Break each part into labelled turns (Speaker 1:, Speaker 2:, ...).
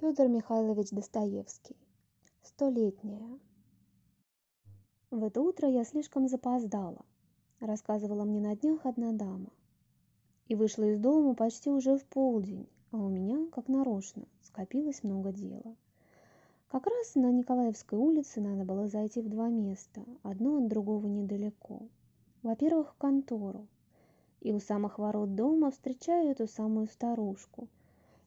Speaker 1: Федор Михайлович Достоевский. Столетняя. В это утро я слишком запоздала, рассказывала мне на днях одна дама. И вышла из дома почти уже в полдень, а у меня, как нарочно, скопилось много дела. Как раз на Николаевской улице надо было зайти в два места, одно от другого недалеко. Во-первых, в контору. И у самых ворот дома встречаю эту самую старушку –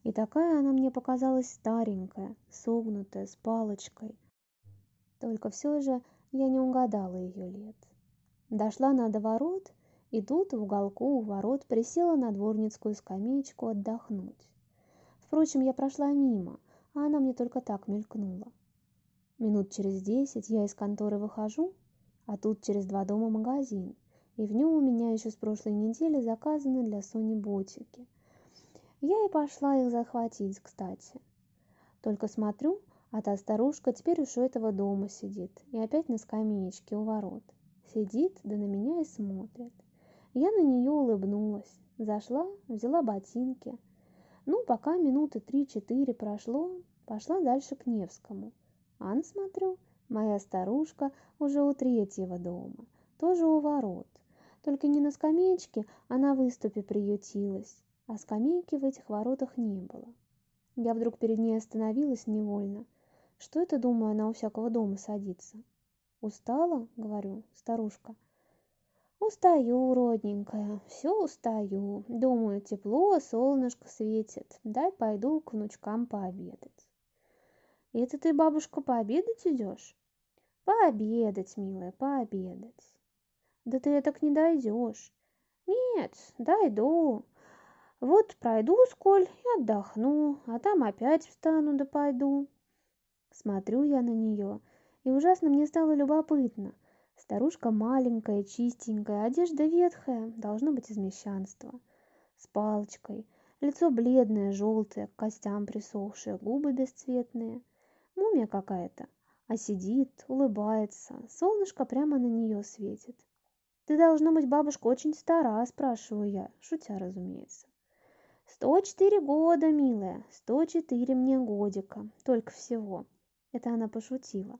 Speaker 1: и такая она мне показалась старенькая, согнутая, с палочкой. Только все же я не угадала ее лет. Дошла на до ворот, и тут в уголку у ворот присела на дворницкую скамеечку отдохнуть. Впрочем, я прошла мимо, а она мне только так мелькнула. Минут через десять я из конторы выхожу, а тут через два дома магазин, и в нем у меня еще с прошлой недели заказаны для Сони ботики – я и пошла их захватить, кстати. Только смотрю, а та старушка теперь уж у этого дома сидит и опять на скамеечке у ворот. Сидит, да на меня и смотрит. Я на нее улыбнулась, зашла, взяла ботинки. Ну, пока минуты три-четыре прошло, пошла дальше к Невскому. А на смотрю, моя старушка уже у третьего дома, тоже у ворот. Только не на скамеечке, а на выступе приютилась а скамейки в этих воротах не было. Я вдруг перед ней остановилась невольно. Что это, думаю, она у всякого дома садится? «Устала?» — говорю, старушка. «Устаю, родненькая, все устаю. Думаю, тепло, солнышко светит. Дай пойду к внучкам пообедать». «Это ты, бабушка, пообедать идешь?» «Пообедать, милая, пообедать». «Да ты так не дойдешь». «Нет, дойду. Вот пройду сколь и отдохну, а там опять встану да пойду. Смотрю я на нее, и ужасно мне стало любопытно. Старушка маленькая, чистенькая, одежда ветхая, должно быть из мещанства. С палочкой, лицо бледное, желтое, к костям присохшее, губы бесцветные. Мумия какая-то, а сидит, улыбается, солнышко прямо на нее светит. «Ты, должна быть, бабушка, очень стара?» – спрашиваю я, шутя, разумеется. Сто четыре года, милая, сто четыре мне годика, только всего. Это она пошутила.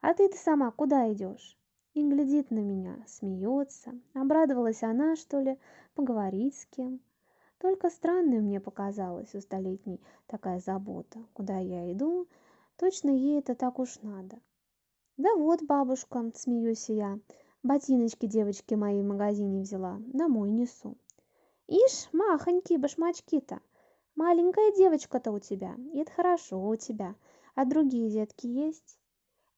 Speaker 1: А ты-то сама куда идешь? И глядит на меня, смеется. Обрадовалась она, что ли, поговорить с кем. Только странной мне показалась у столетней такая забота. Куда я иду, точно ей это так уж надо. Да вот, бабушка, смеюсь я, ботиночки девочки моей в магазине взяла, домой несу. Ишь, махонькие башмачки-то. Маленькая девочка-то у тебя, и это хорошо у тебя. А другие детки есть?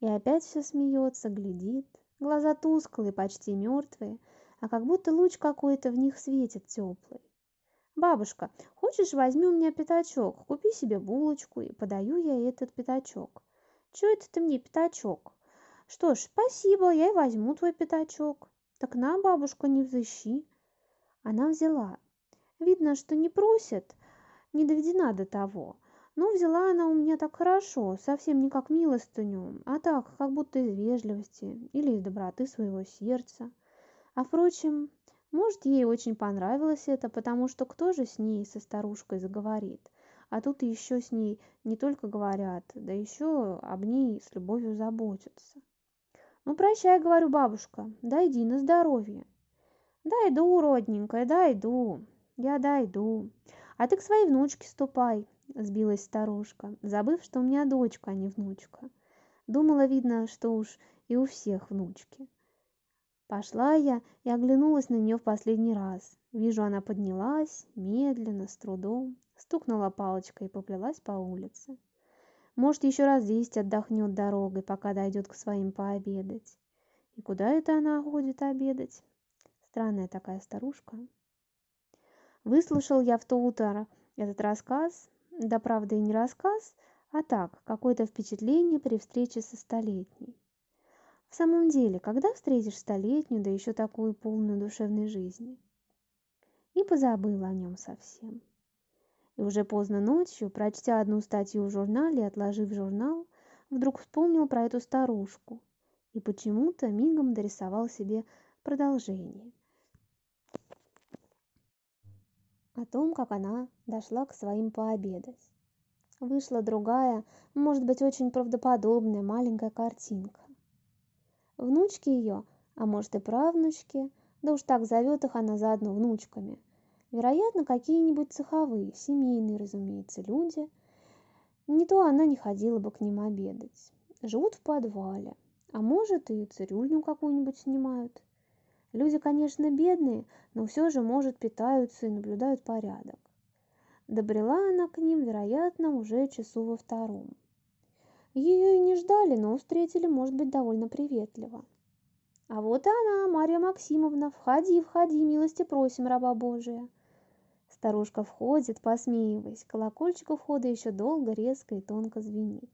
Speaker 1: И опять все смеется, глядит. Глаза тусклые, почти мертвые, а как будто луч какой-то в них светит теплый. «Бабушка, хочешь, возьми у меня пятачок, купи себе булочку, и подаю я этот пятачок». «Чего это ты мне пятачок?» «Что ж, спасибо, я и возьму твой пятачок». «Так на, бабушка, не взыщи». Она взяла. Видно, что не просит, не доведена до того. Но взяла она у меня так хорошо, совсем не как милостыню, а так, как будто из вежливости или из доброты своего сердца. А впрочем, может, ей очень понравилось это, потому что кто же с ней, со старушкой, заговорит? А тут еще с ней не только говорят, да еще об ней с любовью заботятся. «Ну, прощай, — говорю, бабушка, — дойди на здоровье». «Дойду, родненькая, дойду, я дойду. А ты к своей внучке ступай», – сбилась старушка, забыв, что у меня дочка, а не внучка. Думала, видно, что уж и у всех внучки. Пошла я и оглянулась на нее в последний раз. Вижу, она поднялась, медленно, с трудом, стукнула палочкой и поплелась по улице. Может, еще раз десять отдохнет дорогой, пока дойдет к своим пообедать. И куда это она ходит обедать? Странная такая старушка. Выслушал я в то утро этот рассказ, да правда и не рассказ, а так, какое-то впечатление при встрече со столетней. В самом деле, когда встретишь столетнюю, да еще такую полную душевной жизни? И позабыл о нем совсем. И уже поздно ночью, прочтя одну статью в журнале и отложив журнал, вдруг вспомнил про эту старушку и почему-то мигом дорисовал себе продолжение – о том, как она дошла к своим пообедать. Вышла другая, может быть, очень правдоподобная маленькая картинка. Внучки ее, а может и правнучки, да уж так зовет их она заодно внучками, вероятно, какие-нибудь цеховые, семейные, разумеется, люди. Не то она не ходила бы к ним обедать. Живут в подвале, а может и цирюльню какую-нибудь снимают. Люди, конечно, бедные, но все же, может, питаются и наблюдают порядок. Добрела она к ним, вероятно, уже часу во втором. Ее и не ждали, но встретили, может быть, довольно приветливо. А вот и она, Марья Максимовна, входи, входи, милости просим, раба Божия. Старушка входит, посмеиваясь, колокольчик у входа еще долго, резко и тонко звенит.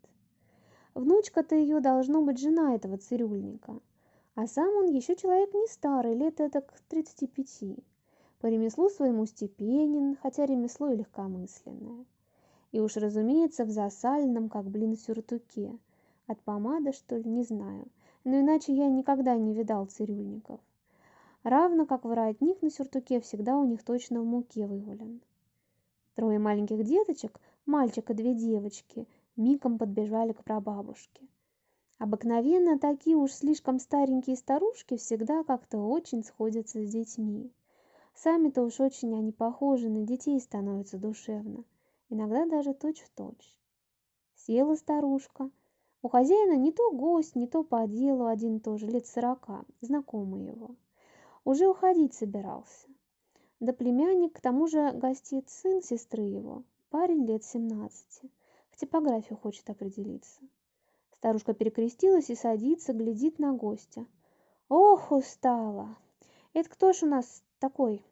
Speaker 1: Внучка-то ее должно быть жена этого цирюльника – а сам он еще человек не старый, лет это к 35. По ремеслу своему степенен, хотя ремесло и легкомысленное. И уж, разумеется, в засаленном, как блин, сюртуке. От помады, что ли, не знаю. Но иначе я никогда не видал цирюльников. Равно как воротник на сюртуке всегда у них точно в муке вывален. Трое маленьких деточек, мальчик и две девочки, мигом подбежали к прабабушке. Обыкновенно такие уж слишком старенькие старушки всегда как-то очень сходятся с детьми. Сами-то уж очень они похожи на детей становятся душевно, иногда даже точь-в-точь. Точь. Села старушка. У хозяина не то гость, не то по делу, один тоже, лет сорока, знакомый его. Уже уходить собирался. Да племянник, к тому же гостит сын сестры его, парень лет семнадцати, в типографию хочет определиться. Старушка перекрестилась и садится, глядит на гостя. Ох, устала. Это кто ж у нас такой?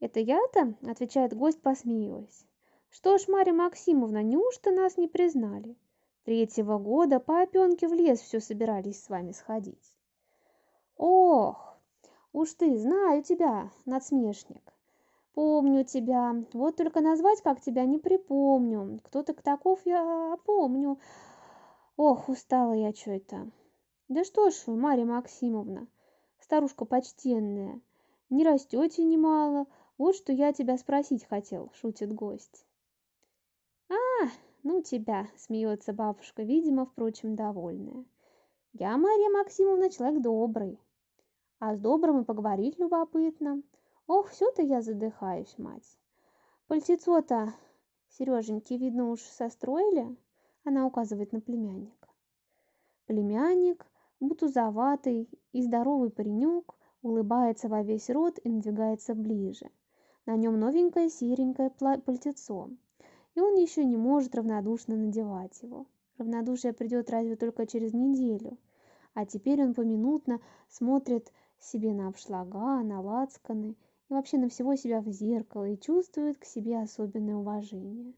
Speaker 1: Это я-то? Отвечает гость, посмеиваясь. Что ж, Марья Максимовна, неужто нас не признали? Третьего года по опенке в лес все собирались с вами сходить. Ох, уж ты, знаю тебя, надсмешник. Помню тебя, вот только назвать как тебя не припомню. Кто ты таков, я помню. Ох, устала я что это. Да что ж вы, Марья Максимовна, старушка почтенная, не растете немало, вот что я тебя спросить хотел, шутит гость. А, ну тебя, смеется бабушка, видимо, впрочем, довольная. Я, Марья Максимовна, человек добрый. А с добрым и поговорить любопытно. Ох, все-то я задыхаюсь, мать. Пальтецо-то, Сереженьки, видно, уж состроили? Она указывает на племянника. Племянник, бутузоватый и здоровый паренек, улыбается во весь рот и надвигается ближе. На нем новенькое серенькое пальтецо, и он еще не может равнодушно надевать его. Равнодушие придет разве только через неделю, а теперь он поминутно смотрит себе на обшлага, на лацканы и вообще на всего себя в зеркало и чувствует к себе особенное уважение.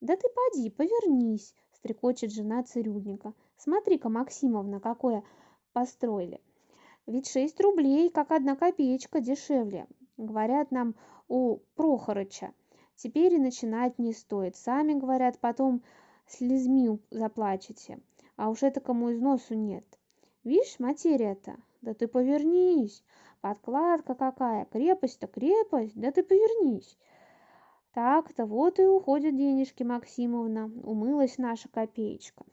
Speaker 1: «Да ты поди, повернись!» – стрекочет жена цирюльника. «Смотри-ка, Максимовна, какое построили! Ведь шесть рублей, как одна копеечка, дешевле. Говорят нам у Прохорыча. Теперь и начинать не стоит. Сами, говорят, потом слезми заплачете. А уж это кому износу нет. Видишь, материя-то? Да ты повернись. Подкладка какая, крепость-то крепость, да ты повернись. Так-то вот и уходят денежки, Максимовна, умылась наша копеечка.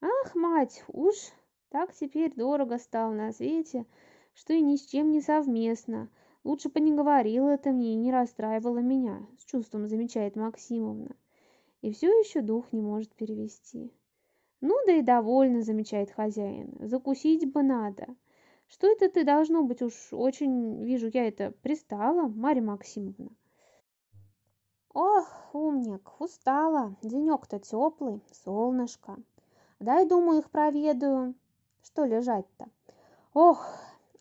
Speaker 1: Ах, мать, уж так теперь дорого стало на свете, что и ни с чем не совместно. Лучше бы не говорила это мне и не расстраивала меня, с чувством замечает Максимовна. И все еще дух не может перевести. Ну да и довольно, замечает хозяин, закусить бы надо. Что это ты, должно быть, уж очень, вижу я это, пристала, Марья Максимовна. Ох, умник, устала. Денек-то теплый, солнышко. Дай, думаю, их проведаю. Что лежать-то? Ох,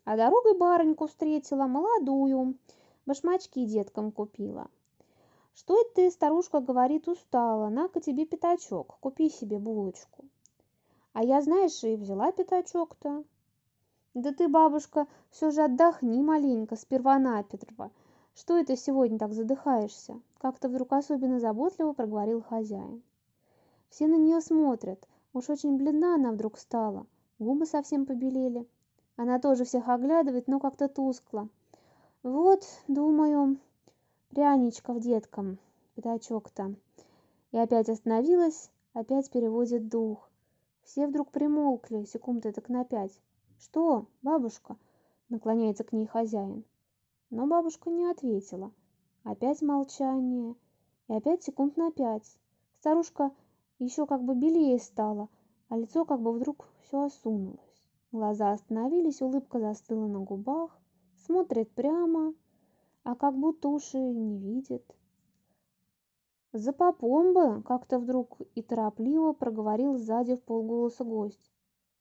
Speaker 1: а дорогой барыньку встретила, молодую. Башмачки деткам купила. Что это ты, старушка, говорит, устала? На-ка тебе пятачок, купи себе булочку. А я, знаешь, и взяла пятачок-то. Да ты, бабушка, все же отдохни маленько, сперва-наперво. Что это сегодня так задыхаешься? Как-то вдруг особенно заботливо проговорил хозяин. Все на нее смотрят. Уж очень бледна она вдруг стала. Губы совсем побелели. Она тоже всех оглядывает, но как-то тускло. Вот, думаю, пряничков деткам пятачок-то. И опять остановилась, опять переводит дух. Все вдруг примолкли, секунды так на пять. «Что, бабушка?» — наклоняется к ней хозяин. Но бабушка не ответила. Опять молчание. И опять секунд на пять. Старушка еще как бы белее стала, а лицо как бы вдруг все осунулось. Глаза остановились, улыбка застыла на губах, смотрит прямо, а как будто уши не видит. За попом бы как-то вдруг и торопливо проговорил сзади в полголоса гость.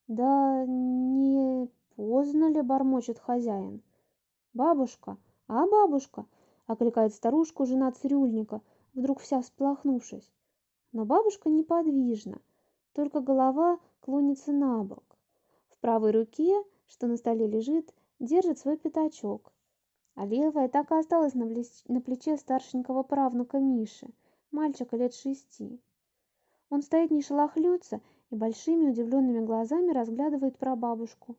Speaker 1: Да не поздно ли бормочет хозяин? Бабушка, а бабушка, окликает старушку жена цирюльника, вдруг вся всплохнувшись. Но бабушка неподвижна, только голова клонится на бок. В правой руке, что на столе лежит, держит свой пятачок, а левая так и осталась на, на плече старшенького правнука Миши – мальчика лет шести. Он стоит не шелохнется и большими удивленными глазами разглядывает прабабушку.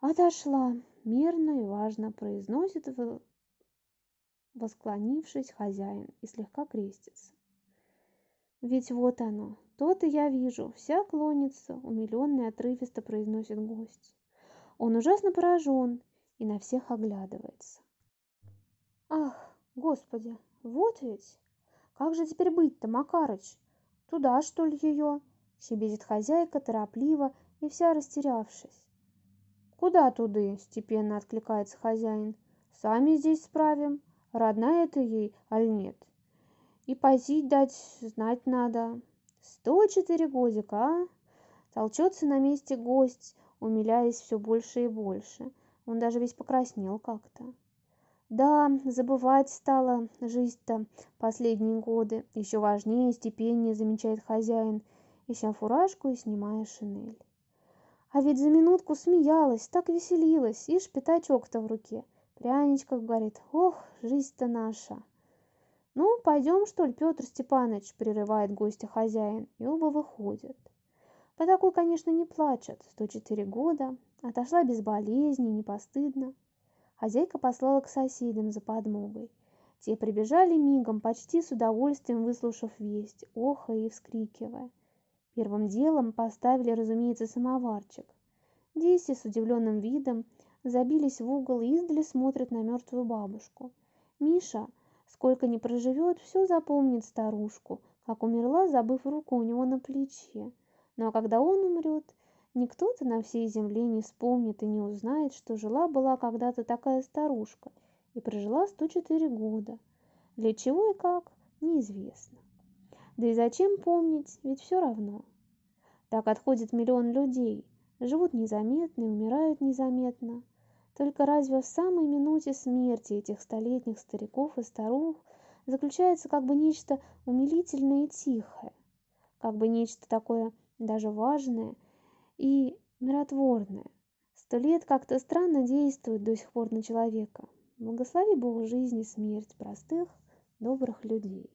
Speaker 1: «Отошла!» – мерно и важно произносит, восклонившись хозяин, и слегка крестится. «Ведь вот оно, то-то я вижу, вся клонится», – умилённый отрывисто произносит гость. Он ужасно поражен и на всех оглядывается. «Ах, Господи, вот ведь!» Как же теперь быть-то, Макарыч? Туда, что ли, ее? Щебезит хозяйка торопливо и вся растерявшись. Куда туды? Степенно откликается хозяин. Сами здесь справим. Родная ты ей, аль нет? И позить дать знать надо. Сто четыре годика, а? Толчется на месте гость, умиляясь все больше и больше. Он даже весь покраснел как-то. Да, забывать стала жизнь-то последние годы. Еще важнее, степеннее, замечает хозяин, ища фуражку и снимая шинель. А ведь за минутку смеялась, так веселилась, ишь пятачок-то в руке. Пряничков говорит, ох, жизнь-то наша. Ну, пойдем, что ли, Петр Степанович, прерывает гостя хозяин, и оба выходят. По такой, конечно, не плачет, 104 года, отошла без болезни, не постыдно. Хозяйка послала к соседям за подмогой. Те прибежали мигом, почти с удовольствием выслушав весть, охая и вскрикивая. Первым делом поставили, разумеется, самоварчик. Дети с удивленным видом забились в угол и издали смотрят на мертвую бабушку. Миша, сколько ни проживет, все запомнит старушку, как умерла, забыв руку у него на плече. Но когда он умрет, Никто-то на всей земле не вспомнит и не узнает, что жила-была когда-то такая старушка и прожила 104 года. Для чего и как, неизвестно. Да и зачем помнить, ведь все равно. Так отходит миллион людей, живут незаметно и умирают незаметно. Только разве в самой минуте смерти этих столетних стариков и старух заключается как бы нечто умилительное и тихое, как бы нечто такое даже важное – и миротворное. Сто лет как-то странно действует до сих пор на человека. Благослови Бог жизнь и смерть простых, добрых людей.